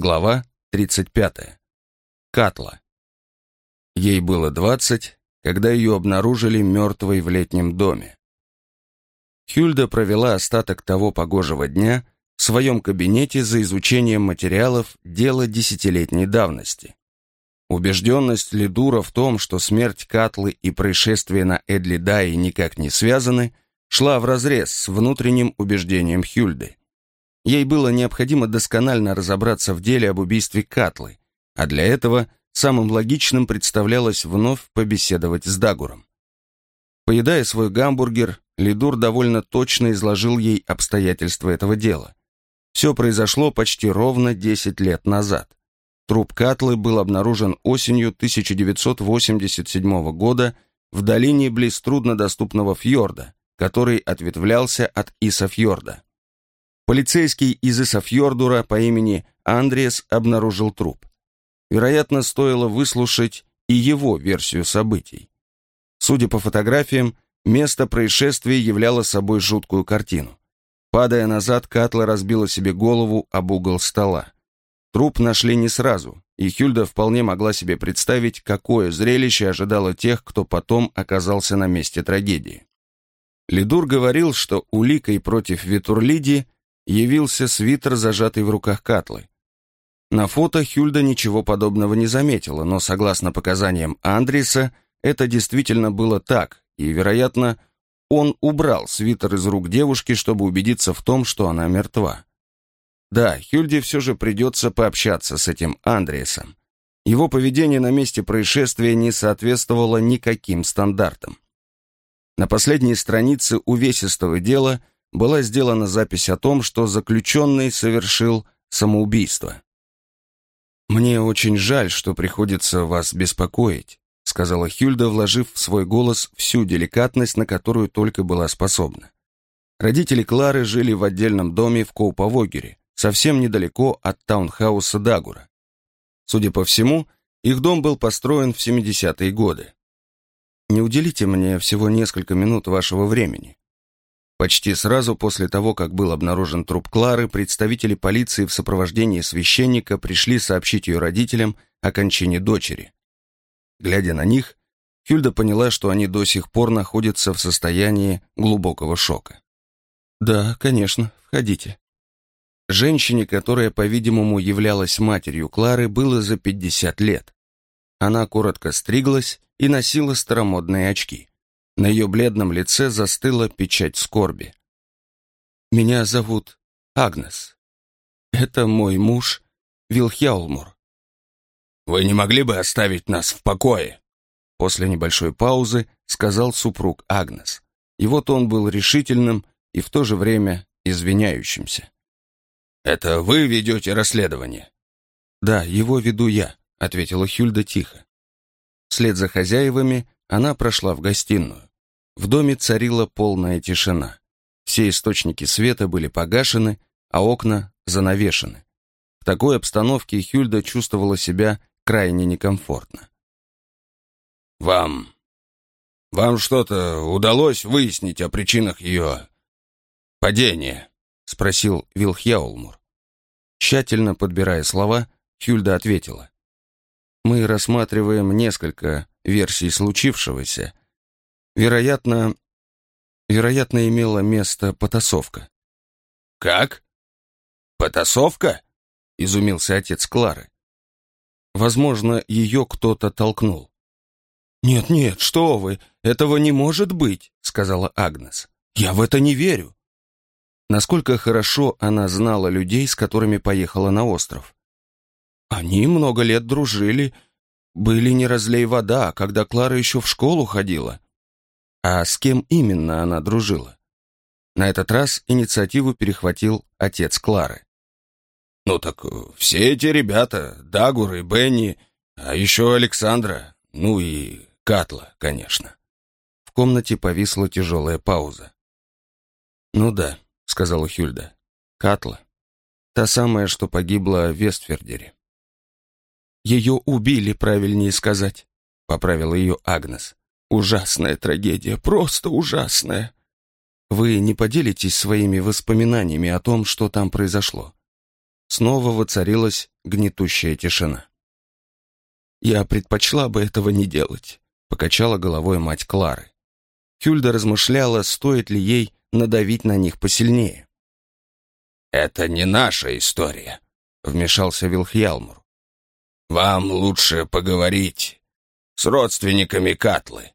Глава 35. Катла. Ей было 20, когда ее обнаружили мертвой в летнем доме. Хюльда провела остаток того погожего дня в своем кабинете за изучением материалов дела десятилетней давности. Убежденность Лидура в том, что смерть Катлы и происшествие на Эдли-Дае никак не связаны, шла вразрез с внутренним убеждением Хюльды. Ей было необходимо досконально разобраться в деле об убийстве Катлы, а для этого самым логичным представлялось вновь побеседовать с Дагуром. Поедая свой гамбургер, Лидур довольно точно изложил ей обстоятельства этого дела. Все произошло почти ровно 10 лет назад. Труп Катлы был обнаружен осенью 1987 года в долине близ труднодоступного фьорда, который ответвлялся от Исафьорда. Полицейский из Исафьордура по имени Андреас обнаружил труп. Вероятно, стоило выслушать и его версию событий. Судя по фотографиям, место происшествия являло собой жуткую картину. Падая назад, Катла разбила себе голову об угол стола. Труп нашли не сразу, и Хюльда вполне могла себе представить, какое зрелище ожидало тех, кто потом оказался на месте трагедии. Лидур говорил, что уликой против Витурлиди явился свитер, зажатый в руках Катлы. На фото Хюльда ничего подобного не заметила, но, согласно показаниям Андриса, это действительно было так, и, вероятно, он убрал свитер из рук девушки, чтобы убедиться в том, что она мертва. Да, Хюльде все же придется пообщаться с этим Андриесом. Его поведение на месте происшествия не соответствовало никаким стандартам. На последней странице увесистого дела – была сделана запись о том, что заключенный совершил самоубийство. «Мне очень жаль, что приходится вас беспокоить», сказала Хюльда, вложив в свой голос всю деликатность, на которую только была способна. Родители Клары жили в отдельном доме в Коуповогере, совсем недалеко от таунхауса Дагура. Судя по всему, их дом был построен в 70-е годы. «Не уделите мне всего несколько минут вашего времени. Почти сразу после того, как был обнаружен труп Клары, представители полиции в сопровождении священника пришли сообщить ее родителям о кончине дочери. Глядя на них, Хюльда поняла, что они до сих пор находятся в состоянии глубокого шока. «Да, конечно, входите». Женщине, которая, по-видимому, являлась матерью Клары, было за 50 лет. Она коротко стриглась и носила старомодные очки. На ее бледном лице застыла печать скорби. «Меня зовут Агнес. Это мой муж Вилхяулмур». «Вы не могли бы оставить нас в покое?» После небольшой паузы сказал супруг Агнес. И вот он был решительным и в то же время извиняющимся. «Это вы ведете расследование?» «Да, его веду я», — ответила Хюльда тихо. Вслед за хозяевами она прошла в гостиную. В доме царила полная тишина. Все источники света были погашены, а окна занавешены. В такой обстановке Хюльда чувствовала себя крайне некомфортно. «Вам... вам что-то удалось выяснить о причинах ее падения?» — спросил Вилхьяулмур. Тщательно подбирая слова, Хюльда ответила. «Мы рассматриваем несколько версий случившегося, Вероятно, вероятно, имела место потасовка. «Как? Потасовка?» — изумился отец Клары. Возможно, ее кто-то толкнул. «Нет-нет, что вы, этого не может быть», — сказала Агнес. «Я в это не верю». Насколько хорошо она знала людей, с которыми поехала на остров. Они много лет дружили, были не разлей вода, когда Клара еще в школу ходила. А с кем именно она дружила? На этот раз инициативу перехватил отец Клары. «Ну так э, все эти ребята, Дагур и Бенни, а еще Александра, ну и Катла, конечно». В комнате повисла тяжелая пауза. «Ну да», — сказала Хюльда, — «Катла. Та самая, что погибла в Вестфердере». «Ее убили, правильнее сказать», — поправила ее Агнес. Ужасная трагедия, просто ужасная. Вы не поделитесь своими воспоминаниями о том, что там произошло? снова воцарилась гнетущая тишина. «Я предпочла бы этого не делать», — покачала головой мать Клары. Хюльда размышляла, стоит ли ей надавить на них посильнее. «Это не наша история», — вмешался Вилхьялмур. «Вам лучше поговорить с родственниками Катлы».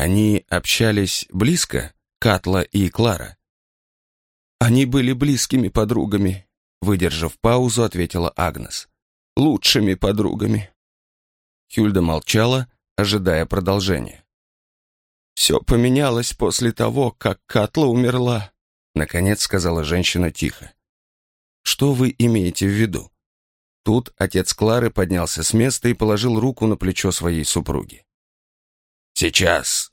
Они общались близко, Катла и Клара. Они были близкими подругами, выдержав паузу, ответила Агнес. Лучшими подругами. Хюльда молчала, ожидая продолжения. «Все поменялось после того, как Катла умерла», наконец сказала женщина тихо. «Что вы имеете в виду?» Тут отец Клары поднялся с места и положил руку на плечо своей супруги. «Сейчас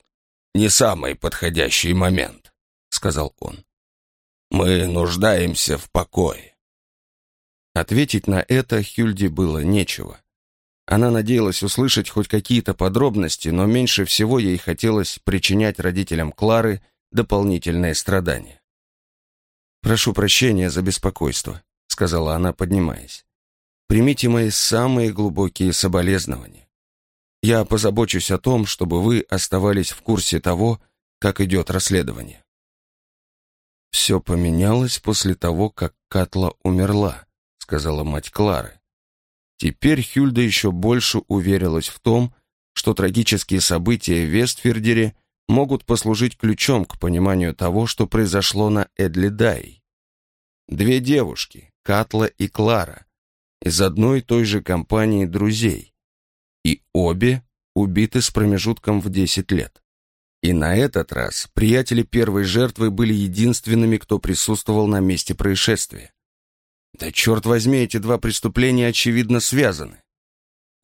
не самый подходящий момент», — сказал он. «Мы нуждаемся в покое». Ответить на это Хюльде было нечего. Она надеялась услышать хоть какие-то подробности, но меньше всего ей хотелось причинять родителям Клары дополнительные страдания. «Прошу прощения за беспокойство», — сказала она, поднимаясь. «Примите мои самые глубокие соболезнования. Я позабочусь о том, чтобы вы оставались в курсе того, как идет расследование». «Все поменялось после того, как Катла умерла», — сказала мать Клары. Теперь Хюльда еще больше уверилась в том, что трагические события в Вестфердере могут послужить ключом к пониманию того, что произошло на Эдлидай. Две девушки, Катла и Клара, из одной и той же компании друзей, и обе убиты с промежутком в 10 лет. И на этот раз приятели первой жертвы были единственными, кто присутствовал на месте происшествия. Да черт возьми, эти два преступления очевидно связаны.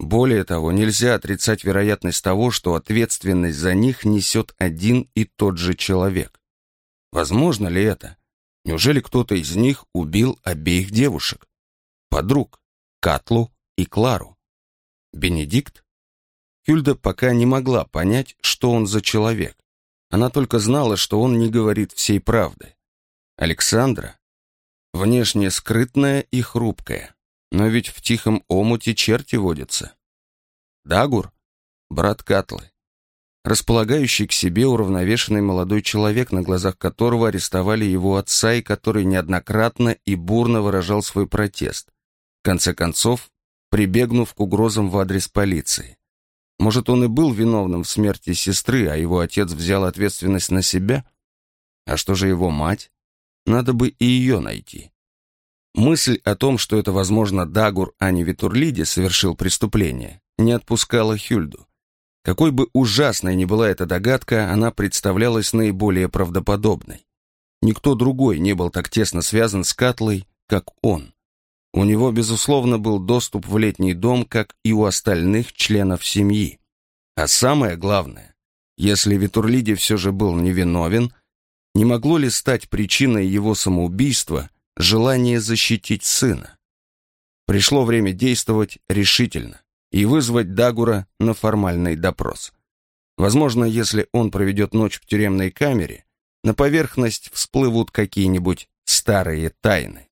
Более того, нельзя отрицать вероятность того, что ответственность за них несет один и тот же человек. Возможно ли это? Неужели кто-то из них убил обеих девушек? Подруг, Катлу и Клару. Бенедикт? Хюльда пока не могла понять, что он за человек. Она только знала, что он не говорит всей правды. Александра Внешне скрытная и хрупкая, но ведь в тихом омуте черти водятся. Дагур — брат Катлы, располагающий к себе уравновешенный молодой человек, на глазах которого арестовали его отца и который неоднократно и бурно выражал свой протест, в конце концов, прибегнув к угрозам в адрес полиции. Может, он и был виновным в смерти сестры, а его отец взял ответственность на себя? А что же его мать? Надо бы и ее найти. Мысль о том, что это, возможно, Дагур, а не Витурлиди, совершил преступление, не отпускала Хюльду. Какой бы ужасной ни была эта догадка, она представлялась наиболее правдоподобной. Никто другой не был так тесно связан с Катлой, как он. У него, безусловно, был доступ в летний дом, как и у остальных членов семьи. А самое главное, если Витурлиди все же был невиновен, не могло ли стать причиной его самоубийства желание защитить сына? Пришло время действовать решительно и вызвать Дагура на формальный допрос. Возможно, если он проведет ночь в тюремной камере, на поверхность всплывут какие-нибудь старые тайны.